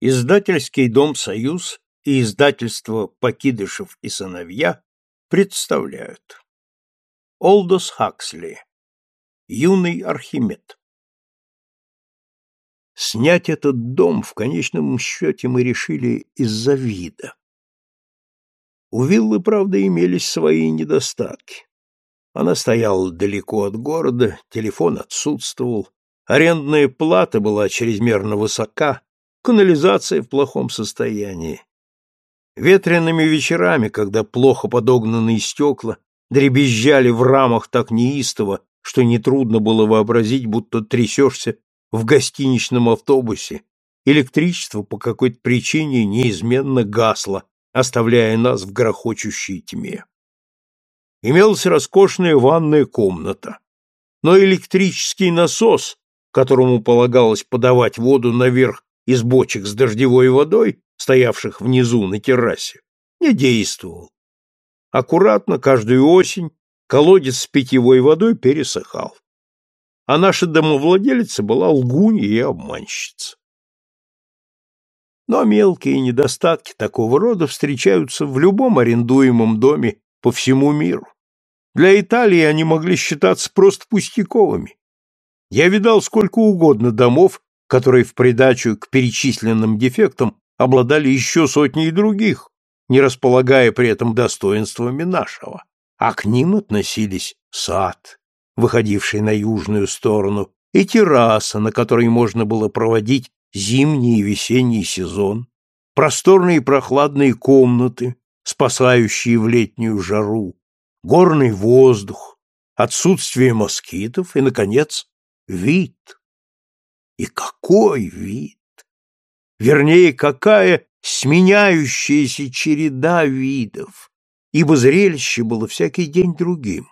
Издательский дом «Союз» и издательство «Покидышев и сыновья» представляют. Олдос Хаксли. Юный Архимед. Снять этот дом в конечном счете мы решили из-за вида. У виллы, правда, имелись свои недостатки. Она стояла далеко от города, телефон отсутствовал, арендная плата была чрезмерно высока, канализация в плохом состоянии. Ветреными вечерами, когда плохо подогнанные стекла дребезжали в рамах так неистово, что нетрудно было вообразить, будто трясешься в гостиничном автобусе, электричество по какой-то причине неизменно гасло, оставляя нас в грохочущей тьме. Имелась роскошная ванная комната, но электрический насос, которому полагалось подавать воду наверх из бочек с дождевой водой, стоявших внизу на террасе, не действовал. Аккуратно каждую осень колодец с питьевой водой пересыхал. А наша домовладелица была лгунья и обманщица. Но мелкие недостатки такого рода встречаются в любом арендуемом доме по всему миру. Для Италии они могли считаться просто пустяковыми. Я видал сколько угодно домов, которые в придачу к перечисленным дефектам обладали еще сотней других, не располагая при этом достоинствами нашего, а к ним относились сад, выходивший на южную сторону, и терраса, на которой можно было проводить зимний и весенний сезон, просторные прохладные комнаты, спасающие в летнюю жару, горный воздух, отсутствие москитов и, наконец, вид. И какой вид! Вернее, какая сменяющаяся череда видов, ибо зрелище было всякий день другим.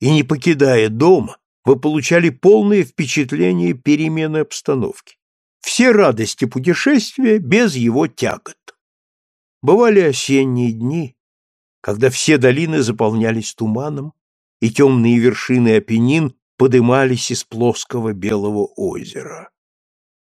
И не покидая дома, вы получали полное впечатление перемены обстановки. Все радости путешествия без его тягот. Бывали осенние дни, когда все долины заполнялись туманом, и темные вершины Апеннин подымались из плоского белого озера.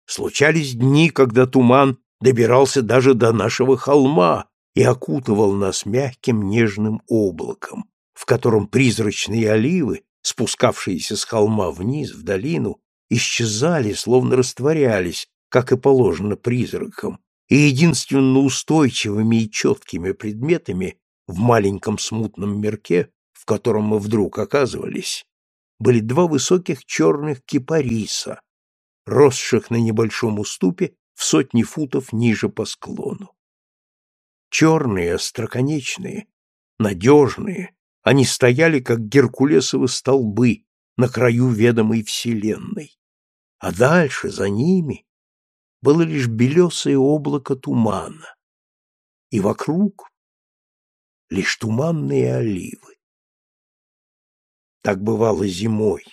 Случались дни, когда туман добирался даже до нашего холма и окутывал нас мягким нежным облаком, в котором призрачные оливы, спускавшиеся с холма вниз в долину, исчезали, словно растворялись, как и положено призракам, и единственно устойчивыми и четкими предметами в маленьком смутном мирке, в котором мы вдруг оказывались, были два высоких черных кипариса, росших на небольшом уступе в сотни футов ниже по склону. Черные, остроконечные, надежные, они стояли, как геркулесовы столбы на краю ведомой вселенной. А дальше, за ними, было лишь белесое облако тумана, и вокруг лишь туманные оливы. Так бывало зимой,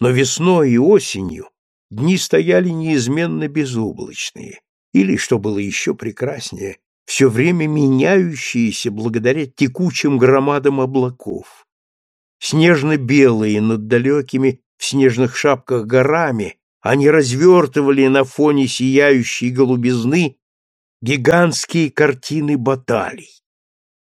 но весной и осенью Дни стояли неизменно безоблачные, или, что было еще прекраснее, все время меняющиеся благодаря текучим громадам облаков. Снежно-белые над далекими в снежных шапках горами они развертывали на фоне сияющей голубизны гигантские картины баталий,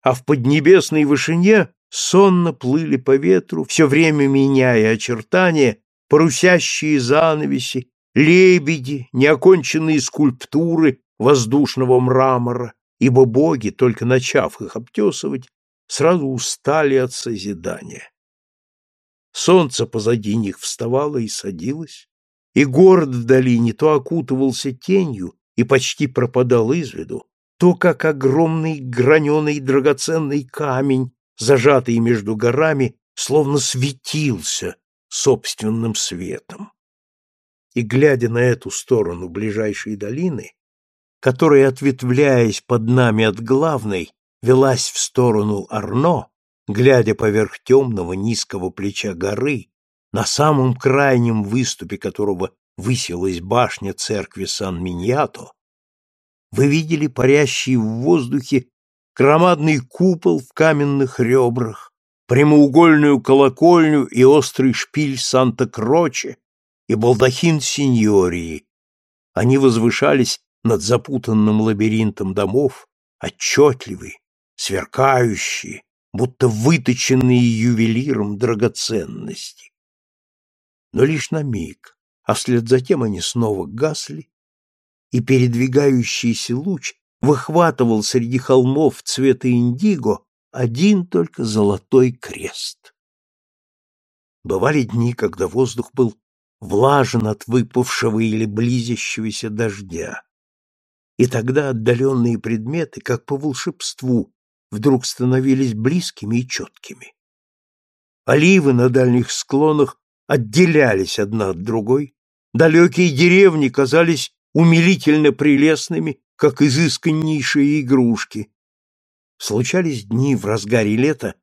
а в поднебесной вышине сонно плыли по ветру, все время меняя очертания парусящие занавеси, лебеди, неоконченные скульптуры воздушного мрамора, ибо боги, только начав их обтесывать, сразу устали от созидания. Солнце позади них вставало и садилось, и город в долине то окутывался тенью и почти пропадал из виду, то, как огромный граненый драгоценный камень, зажатый между горами, словно светился, собственным светом. И, глядя на эту сторону ближайшей долины, которая, ответвляясь под нами от главной, велась в сторону Арно, глядя поверх темного низкого плеча горы, на самом крайнем выступе которого высилась башня церкви Сан-Миньято, вы видели парящий в воздухе громадный купол в каменных ребрах, прямоугольную колокольню и острый шпиль Санта-Кроче и балдахин Синьории. Они возвышались над запутанным лабиринтом домов, отчетливые, сверкающие, будто выточенные ювелиром драгоценности. Но лишь на миг, а вслед за тем они снова гасли, и передвигающийся луч выхватывал среди холмов цвета индиго один только золотой крест. Бывали дни, когда воздух был влажен от выпавшего или близящегося дождя. И тогда отдаленные предметы, как по волшебству, вдруг становились близкими и четкими. Оливы на дальних склонах отделялись одна от другой, далекие деревни казались умилительно прелестными, как изысканнейшие игрушки. Случались дни в разгаре лета,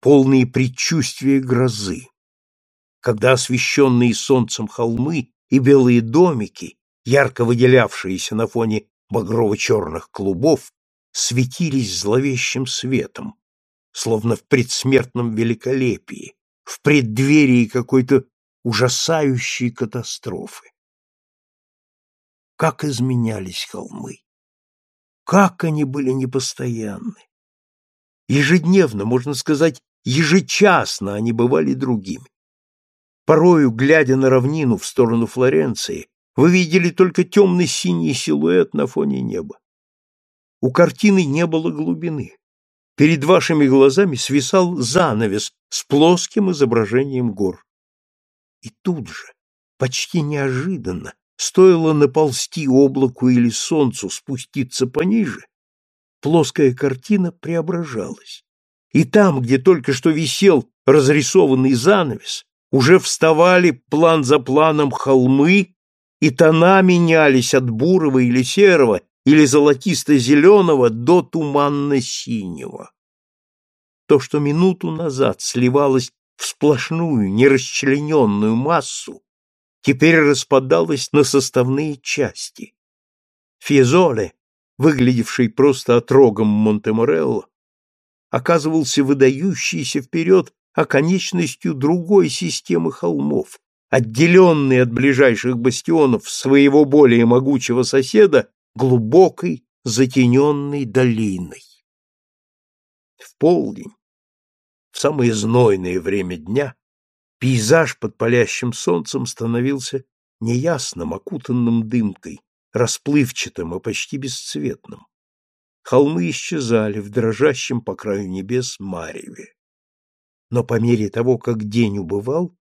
полные предчувствия грозы, когда освещенные солнцем холмы и белые домики, ярко выделявшиеся на фоне багрово-черных клубов, светились зловещим светом, словно в предсмертном великолепии, в преддверии какой-то ужасающей катастрофы. Как изменялись холмы! Как они были непостоянны! Ежедневно, можно сказать, ежечасно они бывали другими. Порою, глядя на равнину в сторону Флоренции, вы видели только темный синий силуэт на фоне неба. У картины не было глубины. Перед вашими глазами свисал занавес с плоским изображением гор. И тут же, почти неожиданно, Стоило наползти облаку или солнцу спуститься пониже, плоская картина преображалась. И там, где только что висел разрисованный занавес, уже вставали план за планом холмы, и тона менялись от бурого или серого, или золотисто-зеленого до туманно-синего. То, что минуту назад сливалось в сплошную, нерасчлененную массу, теперь распадалась на составные части. Физоле, выглядевший просто отрогом Монтеморелло, оказывался выдающейся вперед оконечностью другой системы холмов, отделенной от ближайших бастионов своего более могучего соседа глубокой затененной долиной. В полдень, в самое знойное время дня, Пейзаж под палящим солнцем становился неясным, окутанным дымкой, расплывчатым и почти бесцветным. Холмы исчезали в дрожащем по краю небес мареве. Но по мере того, как день убывал,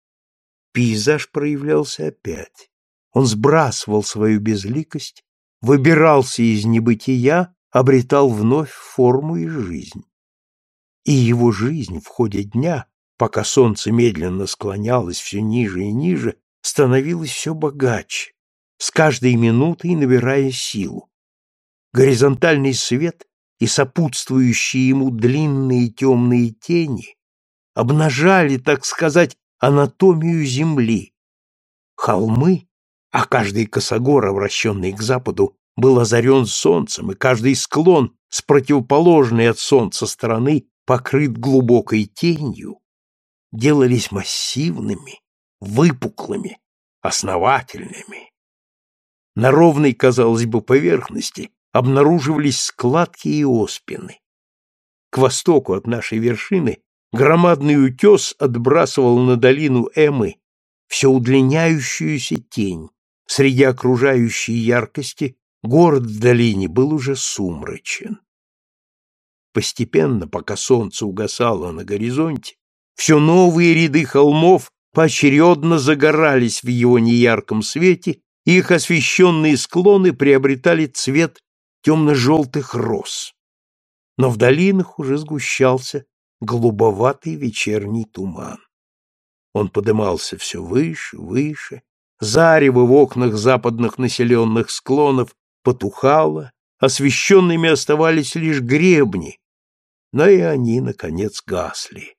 пейзаж проявлялся опять. Он сбрасывал свою безликость, выбирался из небытия, обретал вновь форму и жизнь. И его жизнь в ходе дня пока солнце медленно склонялось все ниже и ниже, становилось все богаче, с каждой минутой набирая силу. Горизонтальный свет и сопутствующие ему длинные темные тени обнажали, так сказать, анатомию земли. Холмы, а каждый косогор, обращенный к западу, был озарен солнцем, и каждый склон с противоположной от солнца стороны покрыт глубокой тенью, делались массивными, выпуклыми, основательными. На ровной, казалось бы, поверхности обнаруживались складки и оспины. К востоку от нашей вершины громадный утес отбрасывал на долину Эмы все удлиняющуюся тень. Среди окружающей яркости город в долине был уже сумрачен. Постепенно, пока солнце угасало на горизонте, все новые ряды холмов поочередно загорались в его неярком свете, и их освещенные склоны приобретали цвет темно-желтых роз. Но в долинах уже сгущался голубоватый вечерний туман. Он подымался все выше, выше, зарево в окнах западных населенных склонов потухало, освещенными оставались лишь гребни, но и они, наконец, гасли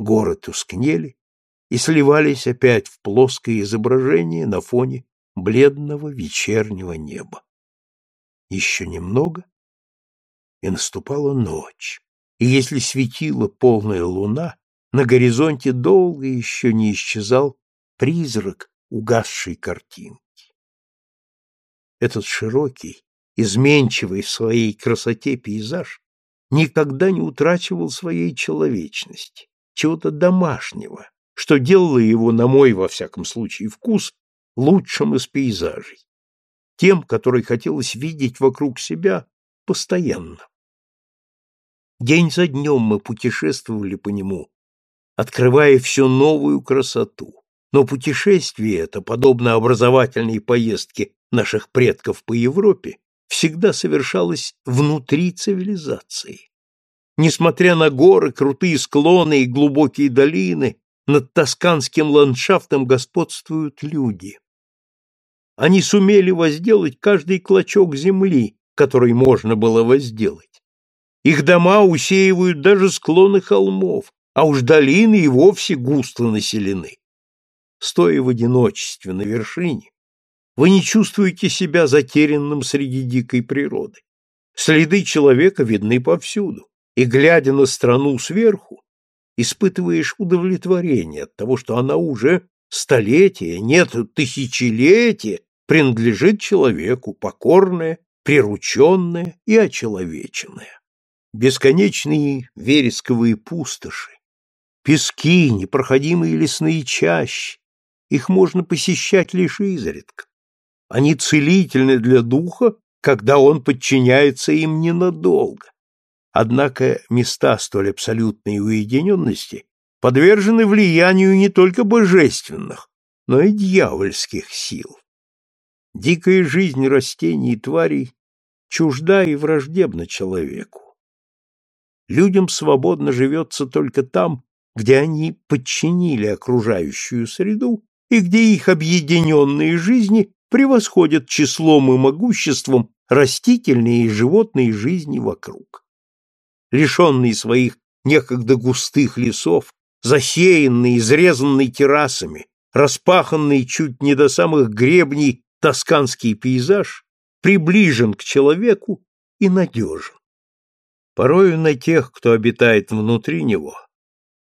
горы тускнели и сливались опять в плоское изображение на фоне бледного вечернего неба. Еще немного, и наступала ночь, и если светила полная луна, на горизонте долго еще не исчезал призрак угасшей картинки. Этот широкий, изменчивый в своей красоте пейзаж никогда не утрачивал своей человечности, чего-то домашнего, что делало его, на мой, во всяком случае, вкус, лучшим из пейзажей, тем, который хотелось видеть вокруг себя постоянно. День за днем мы путешествовали по нему, открывая все новую красоту. Но путешествие это, подобно образовательной поездке наших предков по Европе, всегда совершалось внутри цивилизации. Несмотря на горы, крутые склоны и глубокие долины, над тосканским ландшафтом господствуют люди. Они сумели возделать каждый клочок земли, который можно было возделать. Их дома усеивают даже склоны холмов, а уж долины и вовсе густо населены. Стоя в одиночестве на вершине, вы не чувствуете себя затерянным среди дикой природы. Следы человека видны повсюду, и, глядя на страну сверху, испытываешь удовлетворение от того, что она уже столетия, нет, тысячелетия принадлежит человеку, покорная, прирученная и очеловеченная бесконечные вересковые пустоши, пески, непроходимые лесные чащи, их можно посещать лишь изредка. Они целительны для духа, когда он подчиняется им ненадолго. Однако места столь абсолютной уединенности подвержены влиянию не только божественных, но и дьявольских сил. Дикая жизнь растений и тварей чужда и враждебна человеку. Людям свободно живется только там, где они подчинили окружающую среду и где их объединенные жизни превосходят числом и могуществом растительные и животные жизни вокруг. Лишенные своих некогда густых лесов, засеянные, изрезанные террасами, распаханный чуть не до самых гребней тосканский пейзаж приближен к человеку и надежен. Порою на тех, кто обитает внутри него,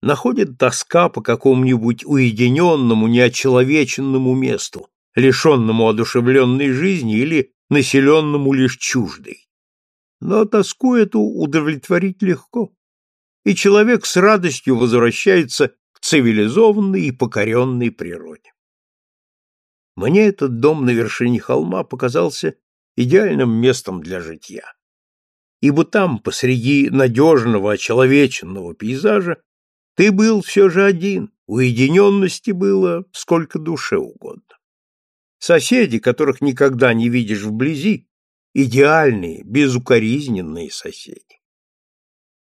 находит тоска по какому-нибудь уединенному, неочеловеченному месту, лишенному одушевленной жизни или населенному лишь чуждой. Но тоску эту удовлетворить легко, и человек с радостью возвращается к цивилизованной и покоренной природе. Мне этот дом на вершине холма показался идеальным местом для житья ибо там, посреди надежного, очеловеченного пейзажа, ты был все же один, уединенности было сколько душе угодно. Соседи, которых никогда не видишь вблизи, идеальные, безукоризненные соседи.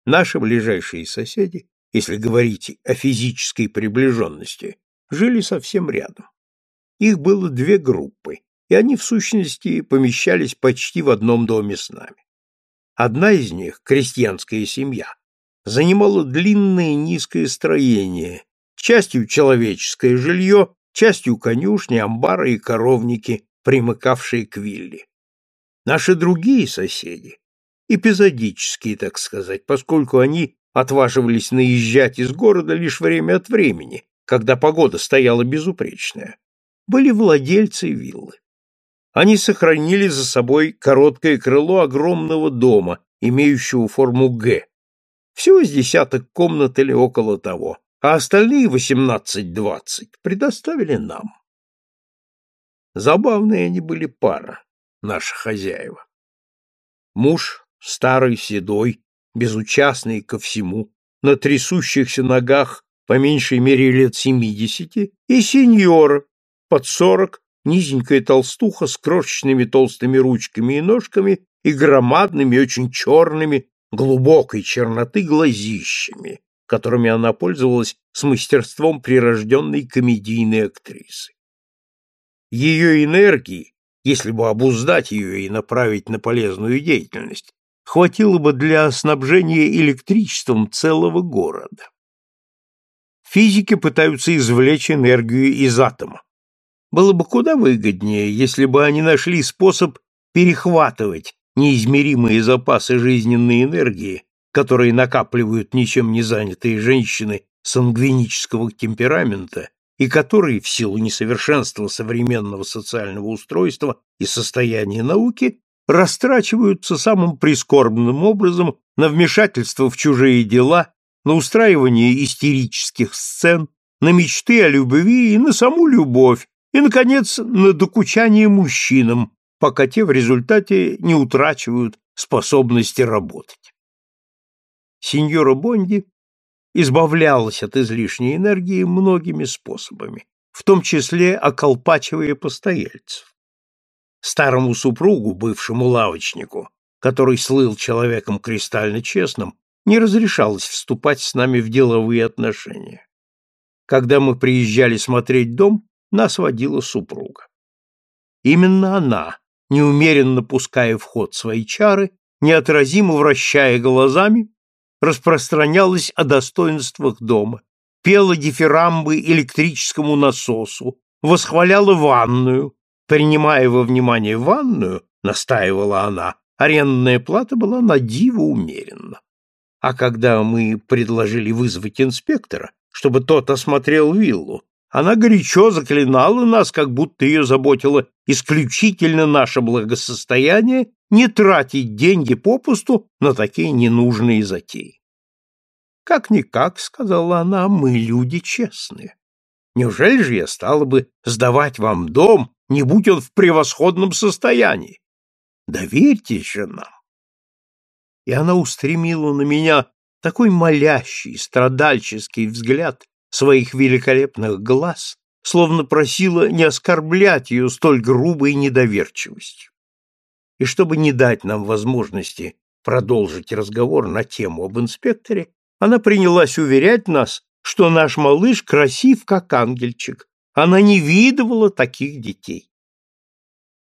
Наши ближайшие соседи, если говорить о физической приближенности, жили совсем рядом. Их было две группы, и они, в сущности, помещались почти в одном доме с нами. Одна из них, крестьянская семья, занимала длинное низкое строение, частью человеческое жилье, частью конюшни, амбары и коровники, примыкавшие к вилле. Наши другие соседи, эпизодические, так сказать, поскольку они отваживались наезжать из города лишь время от времени, когда погода стояла безупречная, были владельцы виллы. Они сохранили за собой короткое крыло огромного дома, имеющего форму «Г». Всего с десяток комнат или около того, а остальные восемнадцать-двадцать предоставили нам. Забавные они были пара, наши хозяева. Муж, старый, седой, безучастный ко всему, на трясущихся ногах по меньшей мере лет семидесяти, и сеньор под сорок, низенькая толстуха с крошечными толстыми ручками и ножками и громадными, очень черными, глубокой черноты глазищами, которыми она пользовалась с мастерством прирожденной комедийной актрисы. Ее энергии, если бы обуздать ее и направить на полезную деятельность, хватило бы для снабжения электричеством целого города. Физики пытаются извлечь энергию из атома. Было бы куда выгоднее, если бы они нашли способ перехватывать неизмеримые запасы жизненной энергии, которые накапливают ничем не занятые женщины сангвинического темперамента и которые, в силу несовершенства современного социального устройства и состояния науки, растрачиваются самым прискорбным образом на вмешательство в чужие дела, на устраивание истерических сцен, на мечты о любви и на саму любовь, и, наконец, на докучание мужчинам, пока те в результате не утрачивают способности работать. Сеньора Бонди избавлялась от излишней энергии многими способами, в том числе околпачивая постояльцев. Старому супругу, бывшему лавочнику, который слыл человеком кристально честным, не разрешалось вступать с нами в деловые отношения. Когда мы приезжали смотреть дом, нас водила супруга. Именно она, неумеренно пуская в ход свои чары, неотразимо вращая глазами, распространялась о достоинствах дома, пела дифирамбы электрическому насосу, восхваляла ванную, принимая во внимание ванную, настаивала она, арендная плата была на диво умеренна. А когда мы предложили вызвать инспектора, чтобы тот осмотрел виллу, она горячо заклинала нас, как будто ее заботило исключительно наше благосостояние, не тратить деньги попусту на такие ненужные затеи. «Как-никак», — сказала она, — «мы люди честные. Неужели же я стала бы сдавать вам дом, не будь он в превосходном состоянии? Доверьтесь же нам». И она устремила на меня такой молящий, страдальческий взгляд, своих великолепных глаз, словно просила не оскорблять ее столь грубой недоверчивостью. И чтобы не дать нам возможности продолжить разговор на тему об инспекторе, она принялась уверять нас, что наш малыш красив, как ангельчик. Она не видывала таких детей.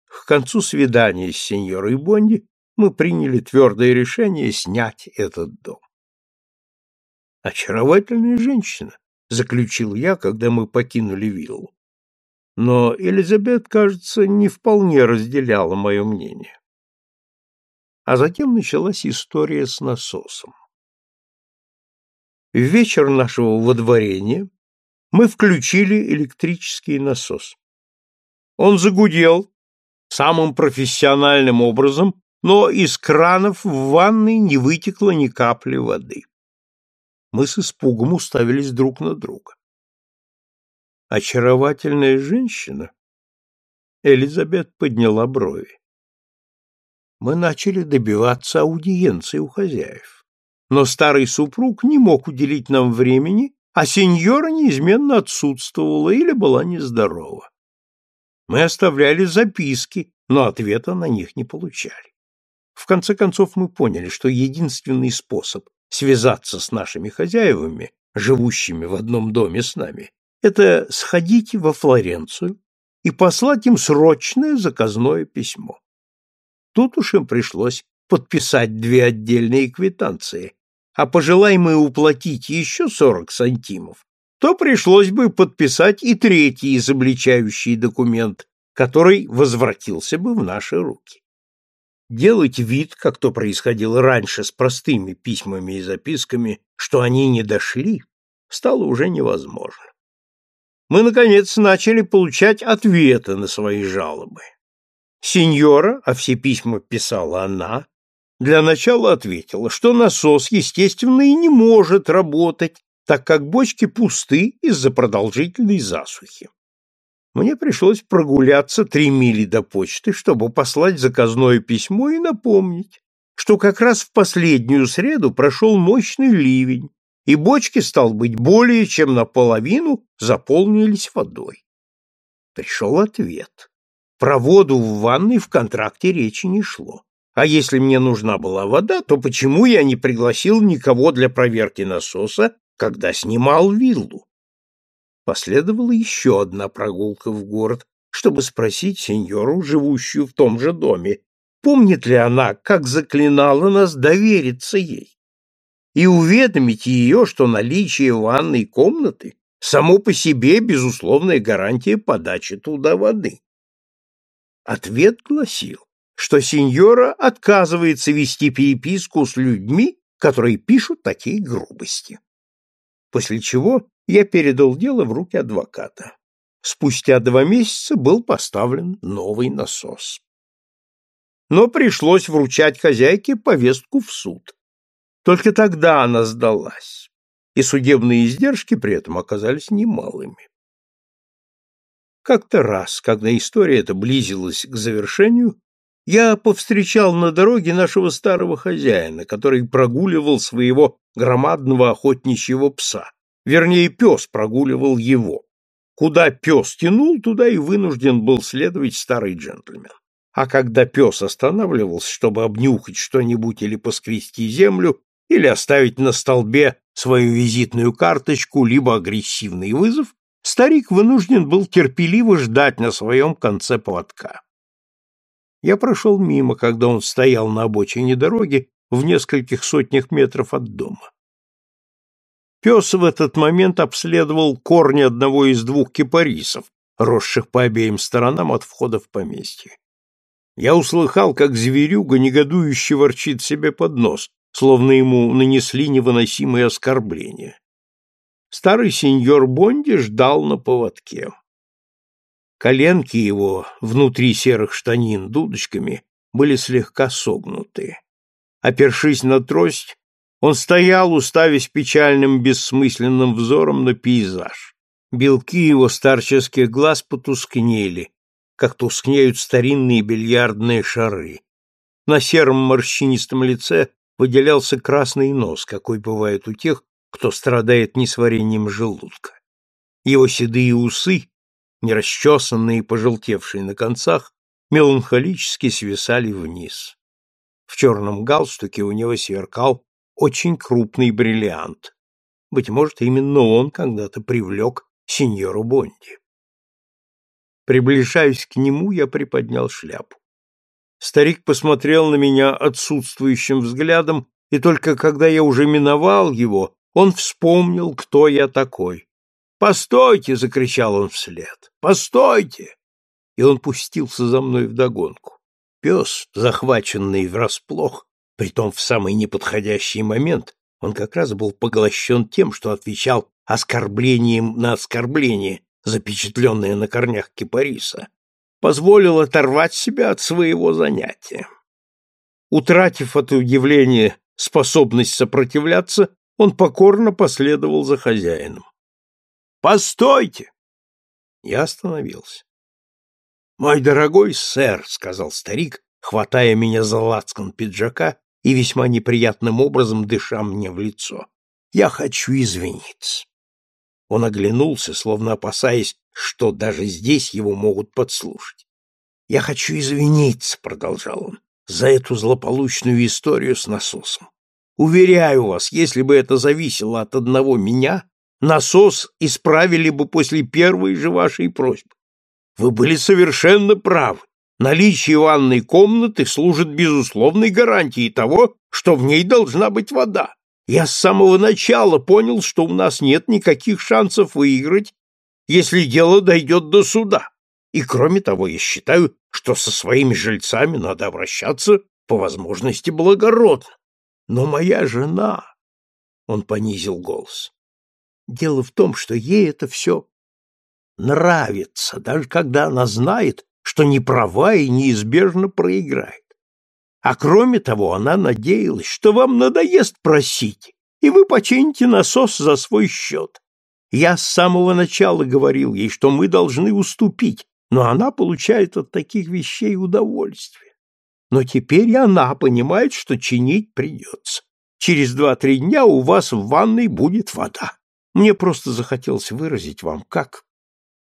К концу свидания с сеньорой Бонди мы приняли твердое решение снять этот дом. Очаровательная женщина, заключил я, когда мы покинули виллу. Но Элизабет, кажется, не вполне разделяла мое мнение. А затем началась история с насосом. В вечер нашего водворения мы включили электрический насос. Он загудел самым профессиональным образом, но из кранов в ванной не вытекло ни капли воды. Мы с испугом уставились друг на друга. Очаровательная женщина? Элизабет подняла брови. Мы начали добиваться аудиенции у хозяев. Но старый супруг не мог уделить нам времени, а сеньора неизменно отсутствовала или была нездорова. Мы оставляли записки, но ответа на них не получали. В конце концов мы поняли, что единственный способ связаться с нашими хозяевами, живущими в одном доме с нами, это сходить во Флоренцию и послать им срочное заказное письмо. Тут уж им пришлось подписать две отдельные квитанции, а пожелай мы уплатить еще сорок сантимов, то пришлось бы подписать и третий изобличающий документ, который возвратился бы в наши руки. Делать вид, как то происходило раньше с простыми письмами и записками, что они не дошли, стало уже невозможно. Мы, наконец, начали получать ответы на свои жалобы. Сеньора, а все письма писала она, для начала ответила, что насос, естественно, и не может работать, так как бочки пусты из-за продолжительной засухи мне пришлось прогуляться три мили до почты, чтобы послать заказное письмо и напомнить, что как раз в последнюю среду прошел мощный ливень, и бочки, стал быть, более чем наполовину заполнились водой. Пришел ответ. Про воду в ванной в контракте речи не шло. А если мне нужна была вода, то почему я не пригласил никого для проверки насоса, когда снимал виллу? Последовала еще одна прогулка в город, чтобы спросить сеньору, живущую в том же доме, помнит ли она, как заклинала нас довериться ей, и уведомить ее, что наличие ванной комнаты само по себе безусловная гарантия подачи туда воды. Ответ гласил, что сеньора отказывается вести переписку с людьми, которые пишут такие грубости. После чего я передал дело в руки адвоката. Спустя два месяца был поставлен новый насос. Но пришлось вручать хозяйке повестку в суд. Только тогда она сдалась, и судебные издержки при этом оказались немалыми. Как-то раз, когда история эта близилась к завершению, я повстречал на дороге нашего старого хозяина, который прогуливал своего громадного охотничьего пса. Вернее, пес прогуливал его. Куда пес тянул, туда и вынужден был следовать старый джентльмен. А когда пес останавливался, чтобы обнюхать что-нибудь или поскрести землю, или оставить на столбе свою визитную карточку, либо агрессивный вызов, старик вынужден был терпеливо ждать на своем конце поводка. Я прошел мимо, когда он стоял на обочине дороги в нескольких сотнях метров от дома. Пес в этот момент обследовал корни одного из двух кипарисов, росших по обеим сторонам от входа в поместье. Я услыхал, как зверюга негодующе ворчит себе под нос, словно ему нанесли невыносимые оскорбления. Старый сеньор Бонди ждал на поводке. Коленки его, внутри серых штанин дудочками, были слегка согнуты. Опершись на трость, он стоял, уставясь печальным бессмысленным взором на пейзаж. Белки его старческих глаз потускнели, как тускнеют старинные бильярдные шары. На сером морщинистом лице выделялся красный нос, какой бывает у тех, кто страдает несварением желудка. Его седые усы, нерасчесанные и пожелтевшие на концах, меланхолически свисали вниз. В черном галстуке у него сверкал очень крупный бриллиант. Быть может, именно он когда-то привлек сеньору Бонди. Приближаясь к нему, я приподнял шляпу. Старик посмотрел на меня отсутствующим взглядом, и только когда я уже миновал его, он вспомнил, кто я такой. «Постойте!» — закричал он вслед. «Постойте!» И он пустился за мной вдогонку. Пес, захваченный врасплох, притом в самый неподходящий момент, он как раз был поглощен тем, что отвечал оскорблением на оскорбление, запечатленное на корнях кипариса, позволил оторвать себя от своего занятия. Утратив от удивления способность сопротивляться, он покорно последовал за хозяином. «Постойте!» Я остановился. «Мой дорогой сэр», — сказал старик, хватая меня за лацкан пиджака и весьма неприятным образом дыша мне в лицо, — «я хочу извиниться». Он оглянулся, словно опасаясь, что даже здесь его могут подслушать. «Я хочу извиниться», — продолжал он, — «за эту злополучную историю с насосом. Уверяю вас, если бы это зависело от одного меня, насос исправили бы после первой же вашей просьбы. Вы были совершенно правы. Наличие ванной комнаты служит безусловной гарантией того, что в ней должна быть вода. Я с самого начала понял, что у нас нет никаких шансов выиграть, если дело дойдет до суда. И кроме того, я считаю, что со своими жильцами надо обращаться по возможности благородно. Но моя жена... Он понизил голос. Дело в том, что ей это все нравится, даже когда она знает, что не права и неизбежно проиграет. А кроме того, она надеялась, что вам надоест просить, и вы почините насос за свой счет. Я с самого начала говорил ей, что мы должны уступить, но она получает от таких вещей удовольствие. Но теперь и она понимает, что чинить придется. Через два-три дня у вас в ванной будет вода. Мне просто захотелось выразить вам, как...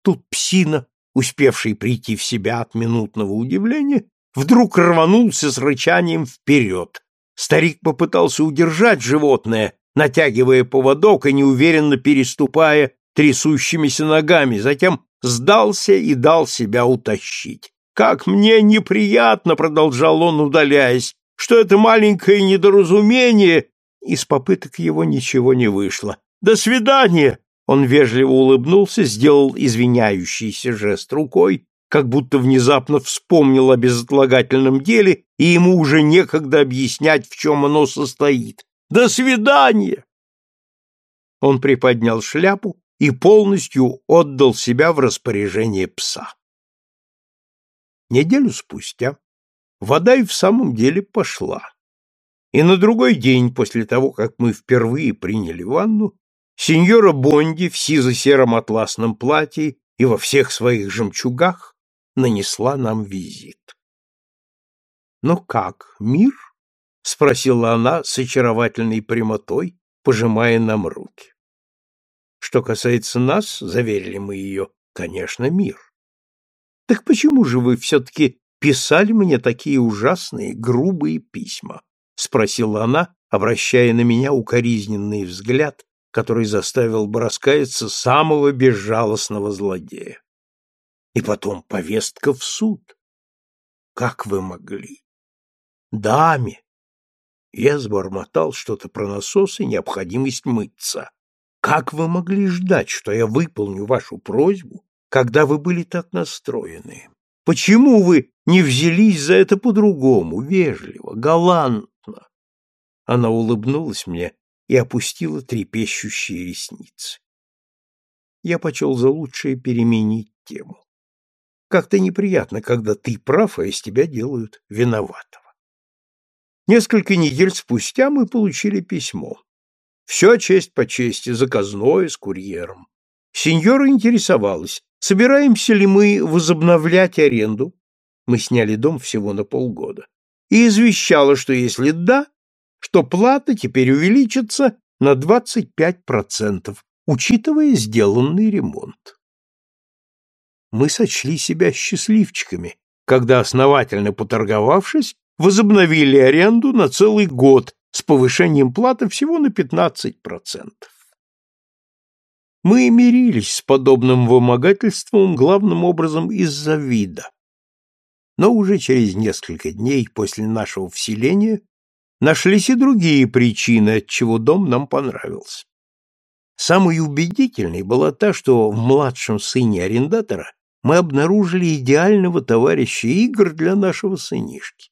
Тут псина, успевший прийти в себя от минутного удивления, вдруг рванулся с рычанием вперед. Старик попытался удержать животное, натягивая поводок и неуверенно переступая трясущимися ногами, затем сдался и дал себя утащить. «Как мне неприятно!» — продолжал он, удаляясь, «что это маленькое недоразумение...» Из попыток его ничего не вышло. «До свидания!» Он вежливо улыбнулся, сделал извиняющийся жест рукой как будто внезапно вспомнил о безотлагательном деле, и ему уже некогда объяснять, в чем оно состоит. «До свидания!» он приподнял шляпу и полностью отдал себя в распоряжение пса. Неделю спустя вода и в самом деле пошла. И на другой день после того, как мы впервые приняли ванну, сеньора Бонди в сизо-сером атласном платье и во всех своих жемчугах нанесла нам визит. «Ну как, мир?» — спросила она с очаровательной прямотой, пожимая нам руки. Что касается нас, заверили мы ее, конечно, мир. Так почему же вы все-таки писали мне такие ужасные, грубые письма? Спросила она, обращая на меня укоризненный взгляд, который заставил бы раскаяться самого безжалостного злодея. И потом повестка в суд. Как вы могли? Даме. Я сбормотал что-то про насос и необходимость мыться. Как вы могли ждать, что я выполню вашу просьбу, когда вы были так настроены? Почему вы не взялись за это по-другому, вежливо, галантно? Она улыбнулась мне и опустила трепещущие ресницы. Я почел за лучшее переменить тему. Как-то неприятно, когда ты прав, а из тебя делают виноватого. Несколько недель спустя мы получили письмо. Все честь по чести, заказное, с курьером. Сеньора интересовалась, собираемся ли мы возобновлять аренду, мы сняли дом всего на полгода, и извещала, что если да, что плата теперь увеличится на 25%, учитывая сделанный ремонт. Мы сочли себя счастливчиками, когда, основательно поторговавшись, возобновили аренду на целый год с повышением платы всего на 15%. Мы мирились с подобным вымогательством главным образом из-за вида. Но уже через несколько дней после нашего вселения нашлись и другие причины, отчего дом нам понравился. Самой убедительной была та, что в младшем сыне арендатора мы обнаружили идеального товарища игр для нашего сынишки.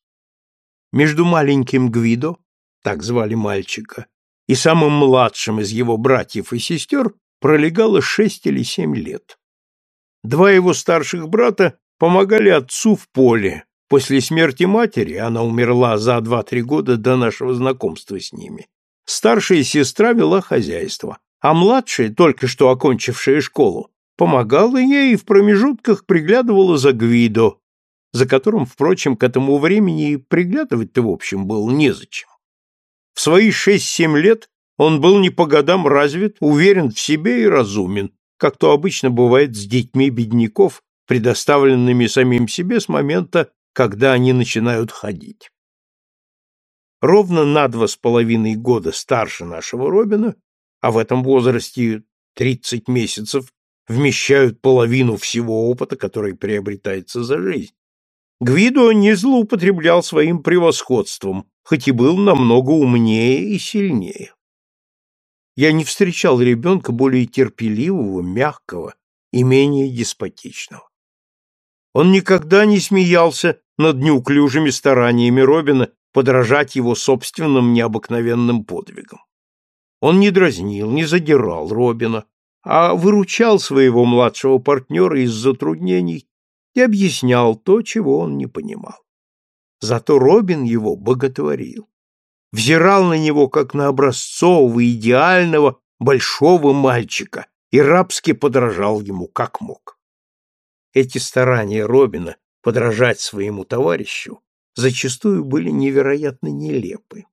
Между маленьким Гвидо так звали мальчика, и самым младшим из его братьев и сестер пролегало шесть или семь лет. Два его старших брата помогали отцу в поле. После смерти матери, она умерла за два-три года до нашего знакомства с ними, старшая сестра вела хозяйство, а младшая, только что окончившая школу, помогала ей и в промежутках приглядывала за Гвидо, за которым, впрочем, к этому времени приглядывать-то, в общем, было незачем. В свои шесть-семь лет он был не по годам развит, уверен в себе и разумен, как то обычно бывает с детьми бедняков, предоставленными самим себе с момента, когда они начинают ходить. Ровно на два с половиной года старше нашего Робина, а в этом возрасте тридцать месяцев вмещают половину всего опыта, который приобретается за жизнь. Гвидо не злоупотреблял своим превосходством, хоть и был намного умнее и сильнее. Я не встречал ребенка более терпеливого, мягкого и менее деспотичного. Он никогда не смеялся над неуклюжими стараниями Робина подражать его собственным необыкновенным подвигам. Он не дразнил, не задирал Робина, а выручал своего младшего партнера из затруднений и объяснял то, чего он не понимал. Зато Робин его боготворил. Взирал на него, как на образцового, идеального, большого мальчика и рабски подражал ему, как мог. Эти старания Робина подражать своему товарищу зачастую были невероятно нелепы.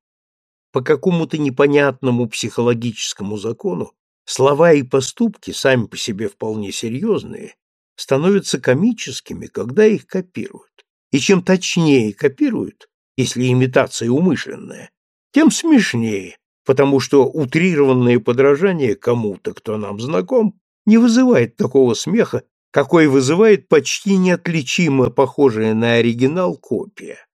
По какому-то непонятному психологическому закону слова и поступки, сами по себе вполне серьезные, становятся комическими, когда их копируют. И чем точнее копируют, если имитация умышленная, тем смешнее, потому что утрированное подражание кому-то, кто нам знаком, не вызывает такого смеха, какой вызывает почти неотличимо похожая на оригинал копия.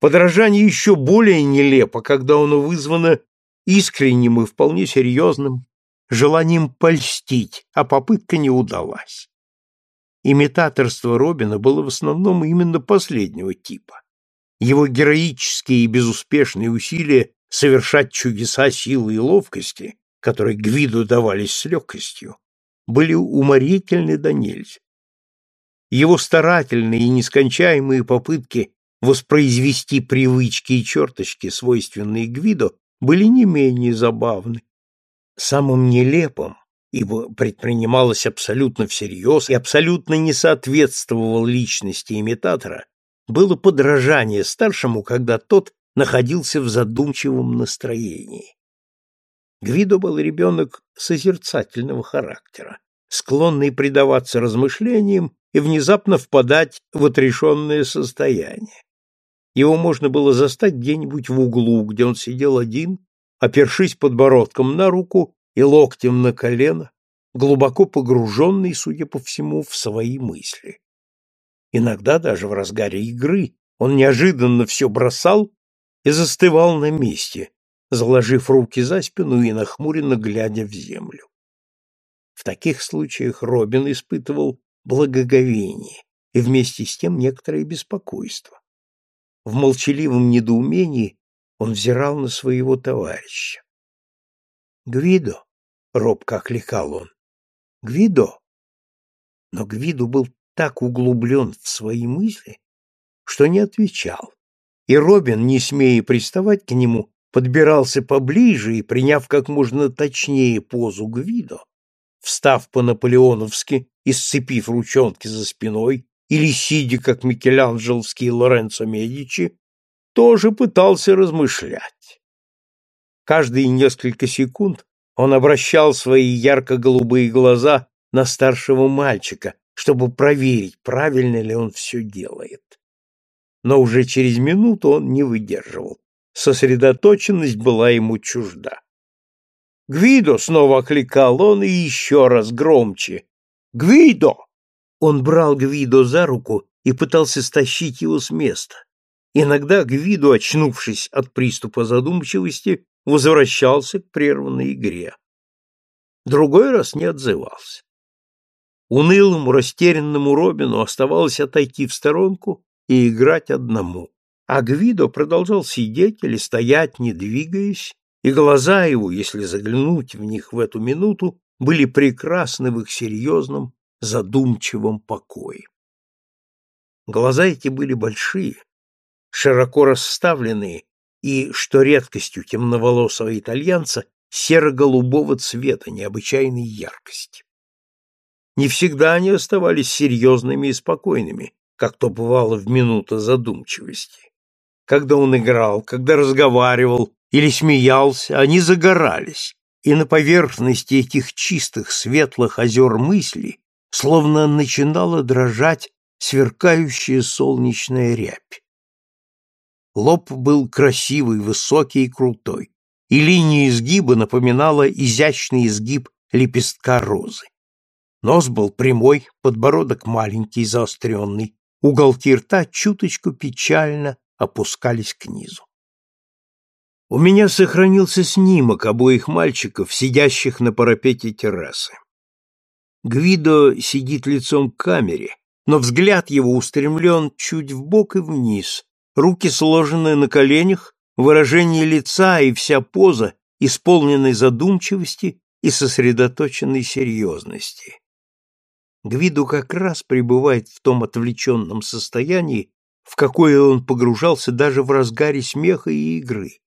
Подражание еще более нелепо, когда оно вызвано искренним и вполне серьезным желанием польстить, а попытка не удалась. Имитаторство Робина было в основном именно последнего типа. Его героические и безуспешные усилия совершать чудеса силы и ловкости которые Гвиду давались с легкостью, были уморительны до нельзя. Его старательные и нескончаемые попытки воспроизвести привычки и черточки, свойственные Гвидо, были не менее забавны. Самым нелепым, ибо предпринималось абсолютно всерьез и абсолютно не соответствовал личности имитатора, было подражание старшему, когда тот находился в задумчивом настроении. Гвидо был ребенок созерцательного характера, склонный предаваться размышлениям и внезапно впадать в отрешенное состояние. Его можно было застать где-нибудь в углу, где он сидел один, опершись подбородком на руку и локтем на колено, глубоко погруженный, судя по всему, в свои мысли. Иногда даже в разгаре игры он неожиданно все бросал и застывал на месте, заложив руки за спину и нахмуренно глядя в землю. В таких случаях Робин испытывал благоговение и вместе с тем некоторое беспокойство. В молчаливом недоумении он взирал на своего товарища. «Гвидо!» — робко окликал он. «Гвидо!» Но Гвидо был так углублен в свои мысли, что не отвечал, и Робин, не смея приставать к нему, подбирался поближе и, приняв как можно точнее позу Гвидо, встав по-наполеоновски и сцепив ручонки за спиной, или сидя, как Микеланджеловский Лоренцо Медичи, тоже пытался размышлять. Каждые несколько секунд он обращал свои ярко-голубые глаза на старшего мальчика, чтобы проверить, правильно ли он все делает. Но уже через минуту он не выдерживал. Сосредоточенность была ему чужда. «Гвидо!» — снова окликал он и еще раз громче. «Гвидо!» Он брал Гвидо за руку и пытался стащить его с места. Иногда Гвидо, очнувшись от приступа задумчивости, возвращался к прерванной игре. Другой раз не отзывался. Унылому, растерянному Робину оставалось отойти в сторонку и играть одному. А Гвидо продолжал сидеть или стоять, не двигаясь, и глаза его, если заглянуть в них в эту минуту, были прекрасны в их серьезном, задумчивом покое. Глаза эти были большие, широко расставленные и, что редкостью темноволосого итальянца, серо-голубого цвета необычайной яркости. Не всегда они оставались серьезными и спокойными, как то бывало в минуты задумчивости. Когда он играл, когда разговаривал или смеялся, они загорались, и на поверхности этих чистых светлых озер мысли словно начинала дрожать сверкающая солнечная рябь. Лоб был красивый, высокий и крутой, и линия изгиба напоминала изящный изгиб лепестка розы. Нос был прямой, подбородок маленький, заостренный, уголки рта чуточку печально опускались к низу. У меня сохранился снимок обоих мальчиков, сидящих на парапете террасы. Гвидо сидит лицом к камере, но взгляд его устремлен чуть вбок и вниз, руки сложены на коленях, выражение лица и вся поза исполненной задумчивости и сосредоточенной серьезности. Гвиду как раз пребывает в том отвлеченном состоянии, в какое он погружался даже в разгаре смеха и игры.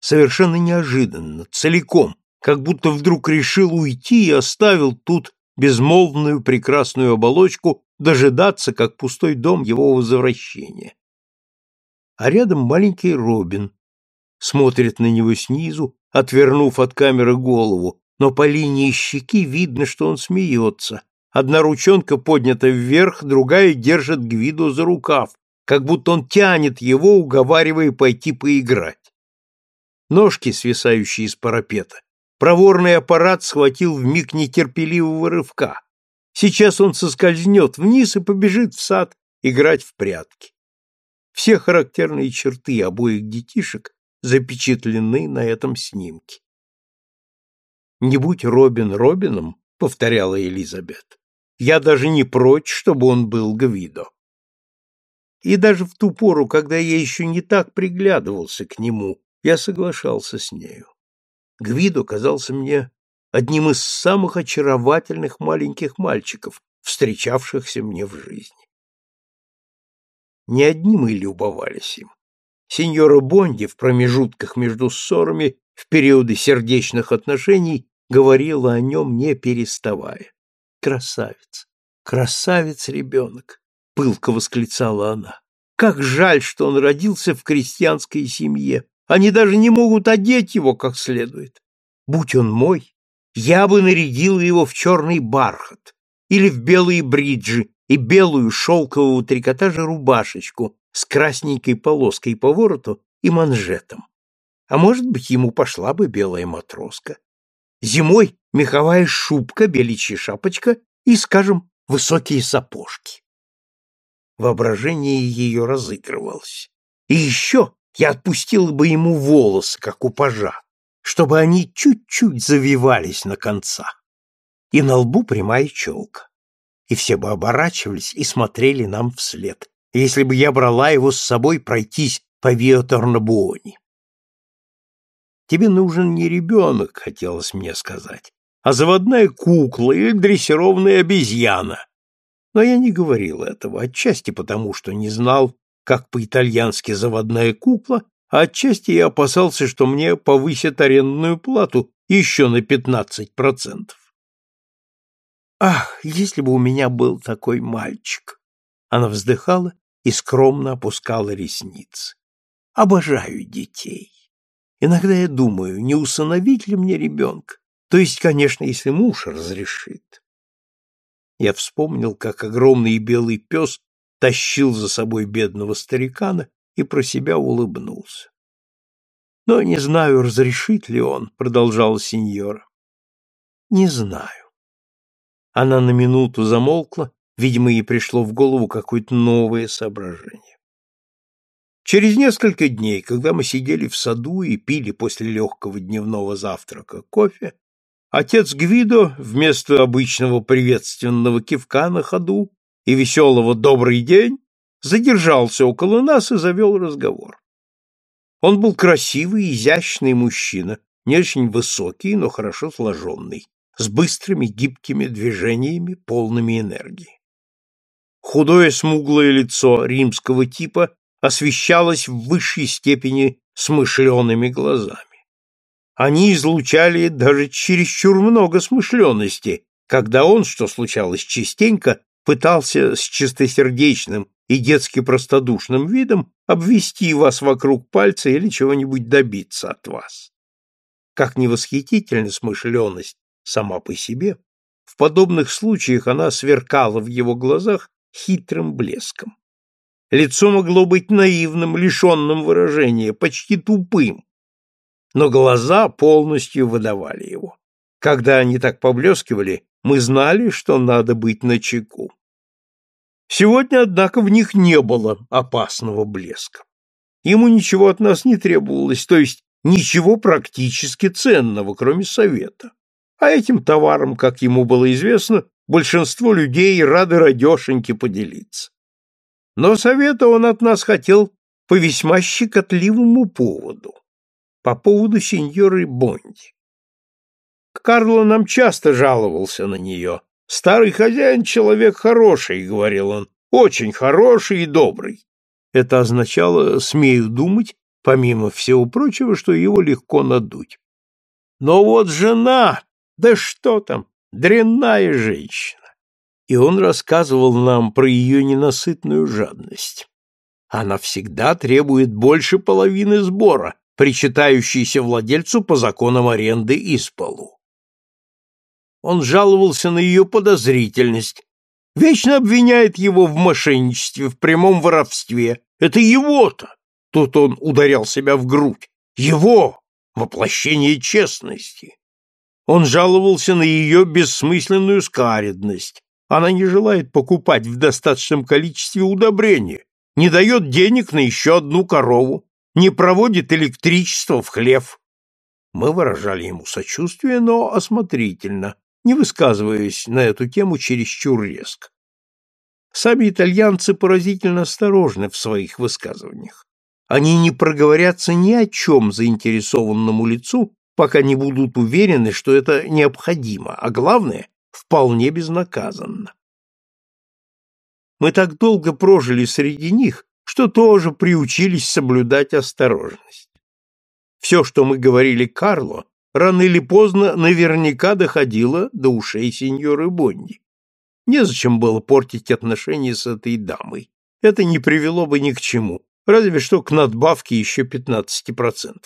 Совершенно неожиданно, целиком, как будто вдруг решил уйти и оставил тут безмолвную прекрасную оболочку дожидаться, как пустой дом его возвращения. А рядом маленький Робин смотрит на него снизу, отвернув от камеры голову, но по линии щеки видно, что он смеется, Одна ручонка поднята вверх, другая держит Гвиду за рукав, как будто он тянет его, уговаривая пойти поиграть. Ножки, свисающие из парапета, проворный аппарат схватил в миг нетерпеливого рывка. Сейчас он соскользнет вниз и побежит в сад играть в прятки. Все характерные черты обоих детишек запечатлены на этом снимке. «Не будь Робин Робином», — повторяла Элизабет, я даже не прочь, чтобы он был Гвидо. И даже в ту пору, когда я еще не так приглядывался к нему, я соглашался с нею. Гвидо казался мне одним из самых очаровательных маленьких мальчиков, встречавшихся мне в жизни. Не одни мы любовались им. Сеньора Бонди в промежутках между ссорами в периоды сердечных отношений говорила о нем не переставая. «Красавец! Красавец-ребенок!» — пылко восклицала она. «Как жаль, что он родился в крестьянской семье. Они даже не могут одеть его как следует. Будь он мой, я бы нарядила его в черный бархат или в белые бриджи и белую шелкового трикотажа рубашечку с красненькой полоской по вороту и манжетом. А может быть, ему пошла бы белая матроска. Зимой меховая шубка, беличья шапочка и, скажем, высокие сапожки. Воображение ее разыгрывалось. И еще я отпустила бы ему волосы, как у пажа, чтобы они чуть-чуть завивались на концах. И на лбу прямая челка. И все бы оборачивались и смотрели нам вслед, если бы я брала его с собой пройтись по Виоторнабуоне. Тебе нужен не ребенок, хотелось мне сказать, а заводная кукла или дрессированная обезьяна. Но я не говорил этого, отчасти потому, что не знал, как по-итальянски заводная кукла, а отчасти я опасался, что мне повысят арендную плату еще на пятнадцать процентов. Ах, если бы у меня был такой мальчик! Она вздыхала и скромно опускала ресницы. Обожаю детей. Иногда я думаю, не усыновить ли мне ребенка, то есть, конечно, если муж разрешит. Я вспомнил, как огромный белый пес тащил за собой бедного старикана и про себя улыбнулся. Но не знаю, разрешит ли он, продолжала сеньора. Не знаю. Она на минуту замолкла, видимо, ей пришло в голову какое-то новое соображение. Через несколько дней, когда мы сидели в саду и пили после легкого дневного завтрака кофе, отец Гвидо вместо обычного приветственного кивка на ходу и веселого «добрый день» задержался около нас и завел разговор. Он был красивый, изящный мужчина, не очень высокий, но хорошо сложенный, с быстрыми гибкими движениями, полными энергии. Худое смуглое лицо римского типа освещалась в высшей степени смышленными глазами. Они излучали даже чересчур много смышленности, когда он, что случалось частенько, пытался с чистосердечным и детски простодушным видом обвести вас вокруг пальца или чего-нибудь добиться от вас. Как невосхитительна смышленность сама по себе, в подобных случаях она сверкала в его глазах хитрым блеском. Лицо могло быть наивным, лишенным выражения, почти тупым, но глаза полностью выдавали его. Когда они так поблескивали, мы знали, что надо быть начеку. Сегодня, однако, в них не было опасного блеска. Ему ничего от нас не требовалось, то есть ничего практически ценного, кроме совета. А этим товаром, как ему было известно, большинство людей рады радешеньки поделиться. Но совета он от нас хотел по весьма щекотливому поводу, по поводу сеньоры Бонди. Карло нам часто жаловался на нее. «Старый хозяин — человек хороший», — говорил он, — «очень хороший и добрый». Это означало, смею думать, помимо всего прочего, что его легко надуть. Но вот жена, да что там, дрянная женщина и он рассказывал нам про ее ненасытную жадность. Она всегда требует больше половины сбора, причитающейся владельцу по законам аренды из полу. Он жаловался на ее подозрительность, вечно обвиняет его в мошенничестве, в прямом воровстве. Это его-то! Тут он ударял себя в грудь. Его! Воплощение честности! Он жаловался на ее бессмысленную скаредность, она не желает покупать в достаточном количестве удобрения, не дает денег на еще одну корову, не проводит электричество в хлев. Мы выражали ему сочувствие, но осмотрительно, не высказываясь на эту тему чересчур резко. Сами итальянцы поразительно осторожны в своих высказываниях. Они не проговорятся ни о чем заинтересованному лицу, пока не будут уверены, что это необходимо, а главное, вполне безнаказанно. Мы так долго прожили среди них, что тоже приучились соблюдать осторожность. Все, что мы говорили Карло, рано или поздно наверняка доходило до ушей сеньоры Бонди. Незачем было портить отношения с этой дамой. Это не привело бы ни к чему, разве что к надбавке еще 15%.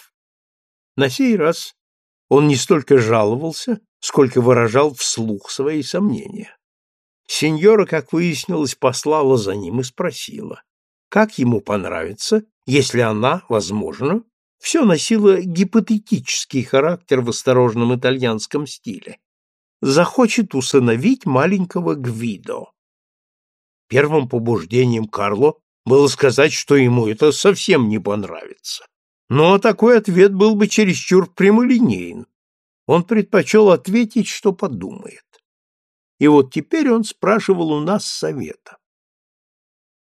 На сей раз он не столько жаловался, сколько выражал вслух свои сомнения. Сеньора, как выяснилось, послала за ним и спросила, как ему понравится, если она, возможно, все носило гипотетический характер в осторожном итальянском стиле, захочет усыновить маленького Гвидо. Первым побуждением Карло было сказать, что ему это совсем не понравится. Но такой ответ был бы чересчур прямолинеен. Он предпочел ответить, что подумает. И вот теперь он спрашивал у нас совета.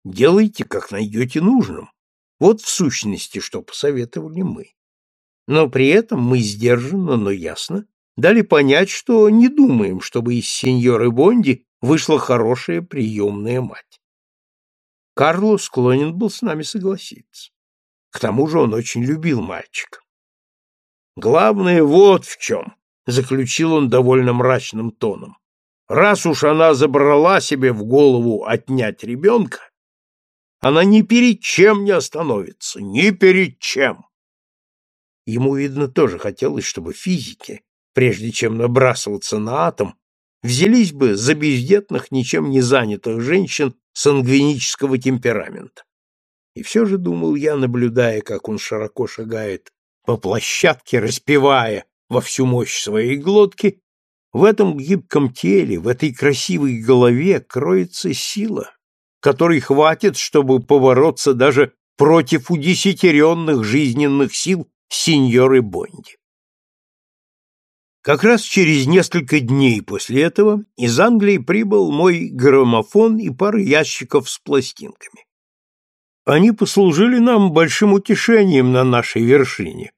Делайте, как найдете нужным. Вот в сущности, что посоветовали мы. Но при этом мы сдержанно, но ясно дали понять, что не думаем, чтобы из сеньоры Бонди вышла хорошая приемная мать. Карло склонен был с нами согласиться. К тому же он очень любил мальчика. Главное вот в чем, заключил он довольно мрачным тоном. Раз уж она забрала себе в голову отнять ребенка, она ни перед чем не остановится, ни перед чем. Ему, видно, тоже хотелось, чтобы физики, прежде чем набрасываться на атом, взялись бы за бездетных, ничем не занятых женщин сангвинического темперамента. И все же думал я, наблюдая, как он широко шагает по площадке, распевая во всю мощь своей глотки, в этом гибком теле, в этой красивой голове кроется сила, которой хватит, чтобы побороться даже против удесятеренных жизненных сил сеньоры Бонди. Как раз через несколько дней после этого из Англии прибыл мой граммофон и пара ящиков с пластинками. Они послужили нам большим утешением на нашей вершине,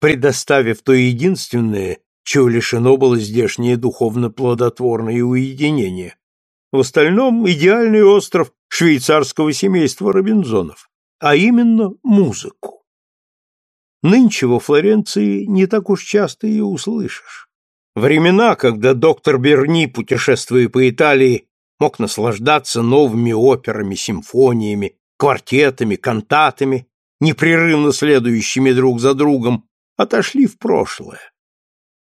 предоставив то единственное, чего лишено было здешнее духовно-плодотворное уединение. В остальном идеальный остров швейцарского семейства Робинзонов, а именно музыку. Нынче во Флоренции не так уж часто ее услышишь. Времена, когда доктор Берни, путешествуя по Италии, мог наслаждаться новыми операми, симфониями, квартетами, кантатами, непрерывно следующими друг за другом, отошли в прошлое.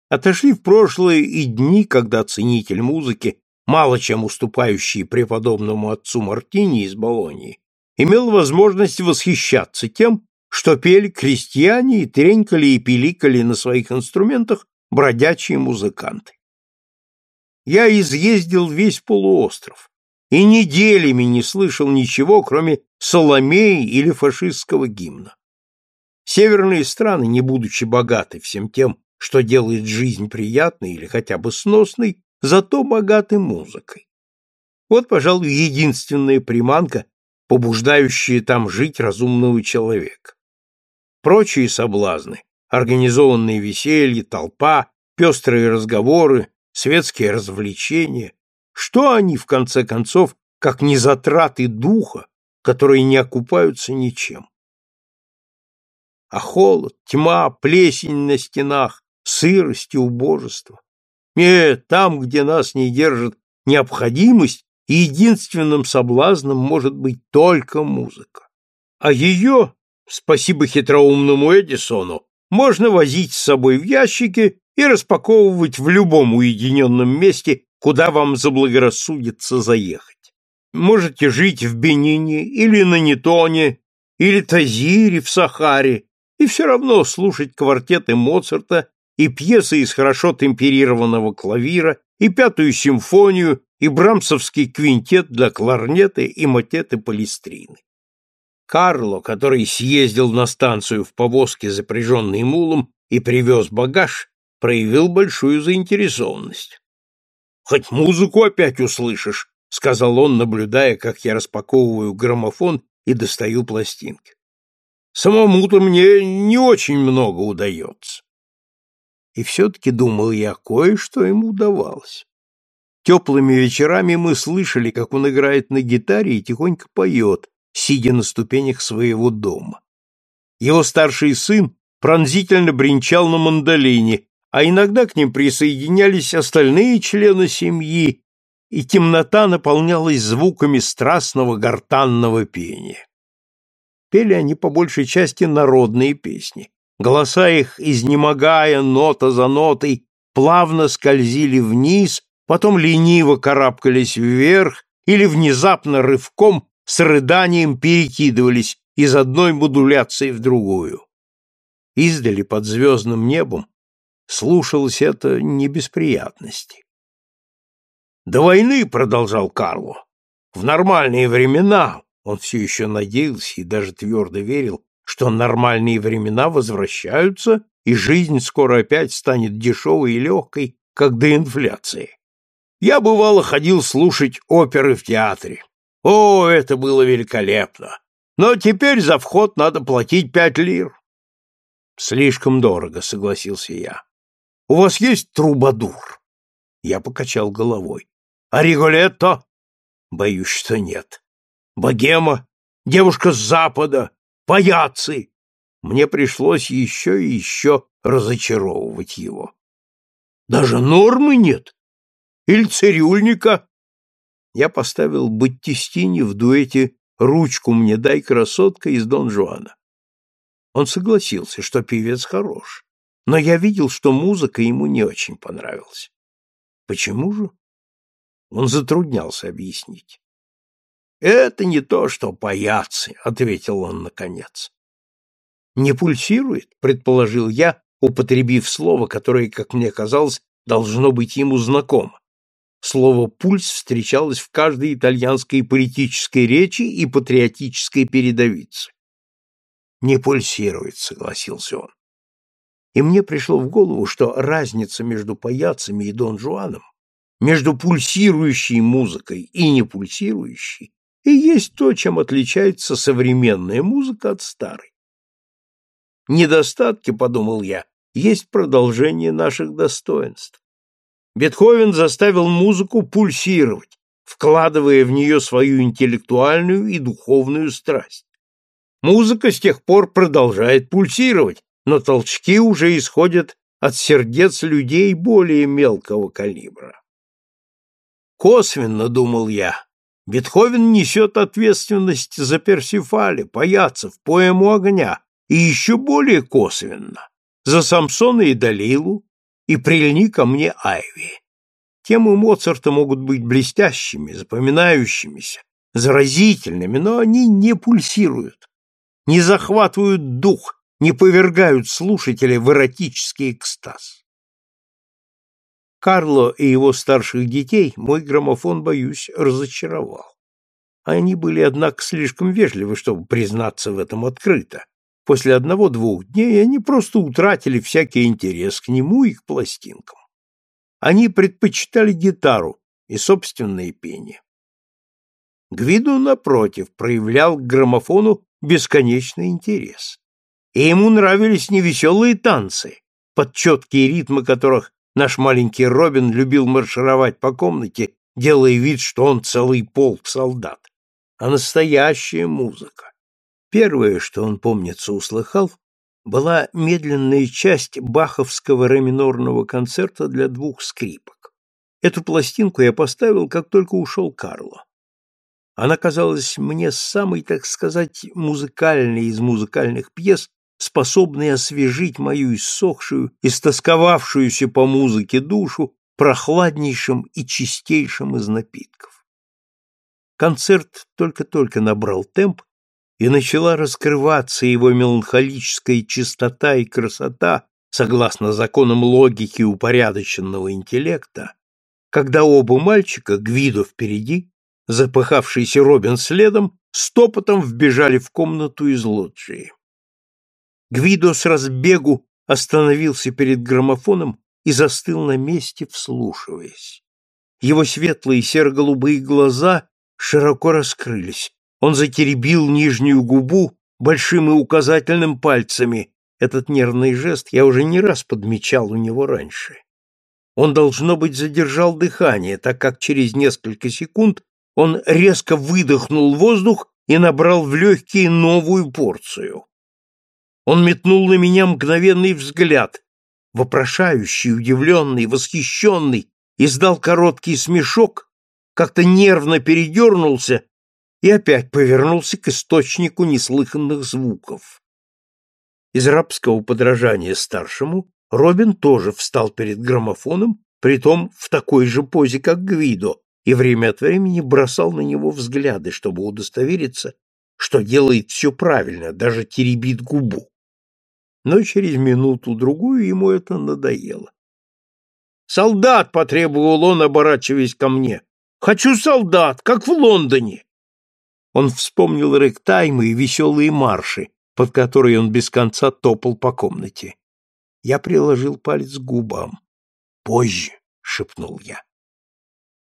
Отошли в прошлое и дни, когда ценитель музыки мало чем уступающий преподобному отцу Мартини из Болонии, имел возможность восхищаться тем, что пели крестьяне и тренькали и пиликали на своих инструментах бродячие музыканты. Я изъездил весь полуостров и неделями не слышал ничего, кроме Соломеи или фашистского гимна. Северные страны, не будучи богаты всем тем, что делает жизнь приятной или хотя бы сносной, зато богаты музыкой. Вот, пожалуй, единственная приманка, побуждающая там жить разумного человека. Прочие соблазны, организованные веселье, толпа, пестрые разговоры, светские развлечения, что они, в конце концов, как не затраты духа, которые не окупаются ничем? А холод, тьма, плесень на стенах, сырость и убожество нет, там, где нас не держит необходимость, единственным соблазном может быть только музыка. А ее, спасибо хитроумному Эдисону, можно возить с собой в ящике и распаковывать в любом уединенном месте, куда вам заблагорассудится заехать. Можете жить в Бенине или на Нетоне, или Тазире в Сахаре, и все равно слушать квартеты Моцарта и пьесы из хорошо темперированного клавира, и пятую симфонию, и брамсовский квинтет для кларнета и мотеты полистрины. Карло, который съездил на станцию в повозке, запряженной мулом, и привез багаж, проявил большую заинтересованность. «Хоть музыку опять услышишь», — сказал он, наблюдая, как я распаковываю граммофон и достаю пластинки. «Самому-то мне не очень много удается». И все-таки, думал я, кое-что ему удавалось. Теплыми вечерами мы слышали, как он играет на гитаре и тихонько поет, сидя на ступенях своего дома. Его старший сын пронзительно бренчал на мандолине, а иногда к ним присоединялись остальные члены семьи, и темнота наполнялась звуками страстного гортанного пения. Пели они по большей части народные песни. Голоса их, изнемогая нота за нотой, плавно скользили вниз, потом лениво карабкались вверх или внезапно рывком с рыданием перекидывались из одной модуляции в другую. Издали под звездным небом слушалось это не без приятности. До войны, продолжал Карло, в нормальные времена, он все еще надеялся и даже твердо верил, что нормальные времена возвращаются, и жизнь скоро опять станет дешевой и легкой, как до инфляции. Я, бывало, ходил слушать оперы в театре. О, это было великолепно! Но теперь за вход надо платить пять лир. Слишком дорого, согласился я. У вас есть трубадур? Я покачал головой. А Риголетто? Боюсь, что нет. Богема, девушка с запада, паяцы. Мне пришлось еще и еще разочаровывать его. Даже нормы нет? Или цирюльника? Я поставил Баттистини в дуэте «Ручку мне дай, красотка» из Дон Жуана. Он согласился, что певец хорош, но я видел, что музыка ему не очень понравилась. Почему же? Он затруднялся объяснить. «Это не то, что паяцы», — ответил он наконец. «Не пульсирует?» — предположил я, употребив слово, которое, как мне казалось, должно быть ему знакомо. Слово «пульс» встречалось в каждой итальянской политической речи и патриотической передовице. «Не пульсирует», — согласился он. И мне пришло в голову, что разница между паяцами и Дон Жуаном, между пульсирующей музыкой и непульсирующей, и есть то, чем отличается современная музыка от старой. Недостатки, подумал я, есть продолжение наших достоинств. Бетховен заставил музыку пульсировать, вкладывая в нее свою интеллектуальную и духовную страсть. Музыка с тех пор продолжает пульсировать, но толчки уже исходят от сердец людей более мелкого калибра. Косвенно, думал я, Бетховен несет ответственность за Персифале, Паяцев, поэму огня, и еще более косвенно за Самсона и Далилу, и прильни ко мне Айви. Темы Моцарта могут быть блестящими, запоминающимися, заразительными, но они не пульсируют, не захватывают дух, не повергают слушателя в эротический экстаз. Карло и его старших детей мой граммофон, боюсь, разочаровал. Они были, однако, слишком вежливы, чтобы признаться в этом открыто, После одного-двух дней они просто утратили всякий интерес к нему и к пластинкам. Они предпочитали гитару и собственное пение. Гвиду, напротив, проявлял к граммофону бесконечный интерес. И ему нравились невеселые танцы, под четкие ритмы которых наш маленький Робин любил маршировать по комнате, делая вид, что он целый полк солдат, а настоящая музыка. Первое, что он, помнится, услыхал, была медленная часть баховского ре минорного концерта для двух скрипок. Эту пластинку я поставил, как только ушел Карло. Она казалась мне самой, так сказать, музыкальной из музыкальных пьес, способной освежить мою иссохшую, истосковавшуюся по музыке душу прохладнейшим и чистейшим из напитков. Концерт только-только набрал темп, и начала раскрываться его меланхолическая чистота и красота, согласно законам логики упорядоченного интеллекта, когда оба мальчика, Гвидо впереди, запыхавшийся Робин следом, стопотом вбежали в комнату из лоджии. Гвидо с разбегу остановился перед граммофоном и застыл на месте, вслушиваясь. Его светлые серо-голубые глаза широко раскрылись. Он затеребил нижнюю губу большим и указательным пальцами. Этот нервный жест я уже не раз подмечал у него раньше. Он, должно быть, задержал дыхание, так как через несколько секунд он резко выдохнул воздух и набрал в легкие новую порцию. Он метнул на меня мгновенный взгляд, вопрошающий, удивленный, восхищенный, издал короткий смешок, как-то нервно передернулся и опять повернулся к источнику неслыханных звуков. Из рабского подражания старшему Робин тоже встал перед граммофоном, притом в такой же позе, как Гвидо, и время от времени бросал на него взгляды, чтобы удостовериться, что делает все правильно, даже теребит губу. Но через минуту-другую ему это надоело. «Солдат!» — потребовал он, оборачиваясь ко мне. «Хочу солдат, как в Лондоне!» Он вспомнил рэгтаймы и веселые марши, под которые он без конца топал по комнате. Я приложил палец к губам. «Позже», — шепнул я.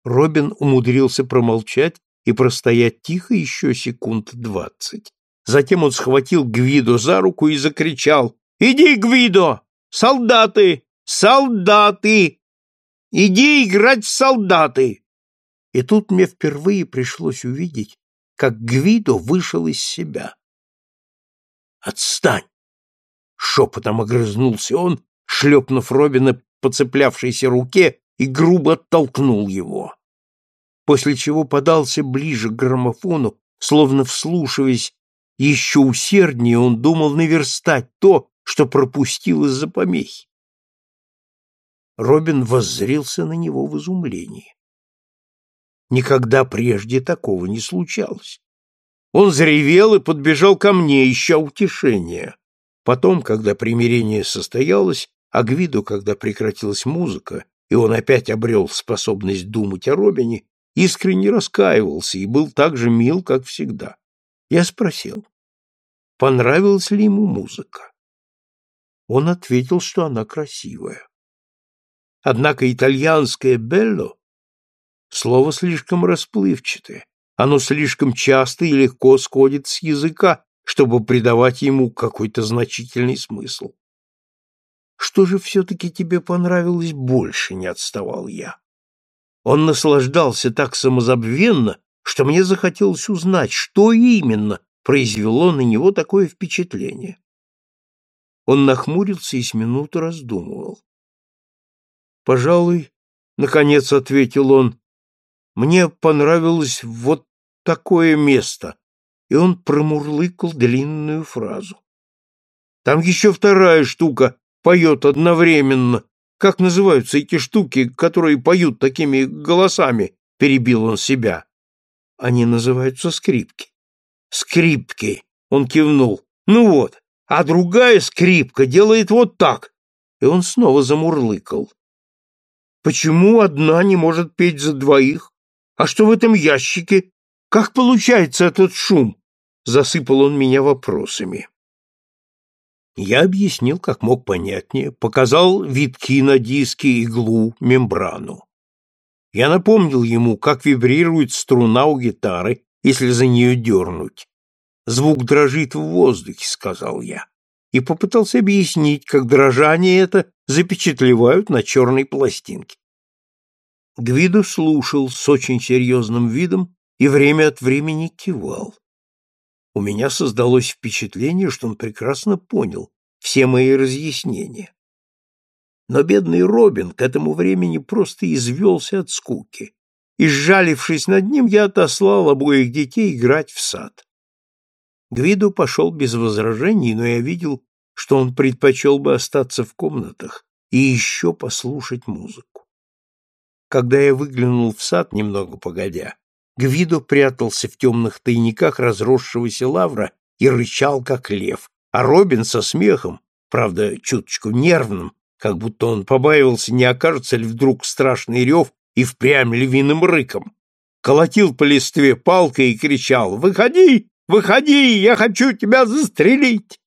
Робин умудрился промолчать и простоять тихо еще секунд двадцать. Затем он схватил Гвидо за руку и закричал «Иди, Гвидо! Солдаты! Солдаты! Иди играть в солдаты!» И тут мне впервые пришлось увидеть, как Гвидо вышел из себя. «Отстань!» — шепотом огрызнулся он, шлепнув Робина по цеплявшейся руке и грубо оттолкнул его. После чего подался ближе к граммофону, словно вслушиваясь еще усерднее, он думал наверстать то, что пропустил из-за помехи. Робин воззрился на него в изумлении. Никогда прежде такого не случалось. Он заревел и подбежал ко мне, ища утешения. Потом, когда примирение состоялось, а Гвиду, когда прекратилась музыка, и он опять обрел способность думать о Робине, искренне раскаивался и был так же мил, как всегда. Я спросил, понравилась ли ему музыка. Он ответил, что она красивая. Однако итальянское «белло» — слово слишком расплывчатое, оно слишком часто и легко сходит с языка, чтобы придавать ему какой-то значительный смысл. Что же все-таки тебе понравилось больше, не отставал я. Он наслаждался так самозабвенно, что мне захотелось узнать, что именно произвело на него такое впечатление. Он нахмурился и с минуту раздумывал. «Пожалуй, — наконец ответил он, — мне понравилось вот такое место, и он промурлыкал длинную фразу. Там еще вторая штука поет одновременно. Как называются эти штуки, которые поют такими голосами? Перебил он себя. Они называются скрипки. Скрипки, он кивнул. Ну вот, а другая скрипка делает вот так. И он снова замурлыкал. Почему одна не может петь за двоих? А что в этом ящике? Как получается этот шум? Засыпал он меня вопросами. Я объяснил, как мог понятнее, показал витки на диске, иглу, мембрану. Я напомнил ему, как вибрирует струна у гитары, если за нее дернуть. Звук дрожит в воздухе, сказал я, и попытался объяснить, как дрожание это запечатлевают на черной пластинке. Гвидо слушал с очень серьезным видом и время от времени кивал. У меня создалось впечатление, что он прекрасно понял все мои разъяснения. Но бедный Робин к этому времени просто извелся от скуки, и, сжалившись над ним, я отослал обоих детей играть в сад. Гвидо пошел без возражений, но я видел, что он предпочел бы остаться в комнатах и еще послушать музыку. Когда я выглянул в сад немного погодя, Гвидо прятался в темных тайниках разросшегося лавра и рычал, как лев, а Робин со смехом, правда, чуточку нервным, как будто он побаивался, не окажется ли вдруг страшный рев и впрямь львиным рыком, колотил по листве палкой и кричал «Выходи! Выходи! Я хочу тебя застрелить!»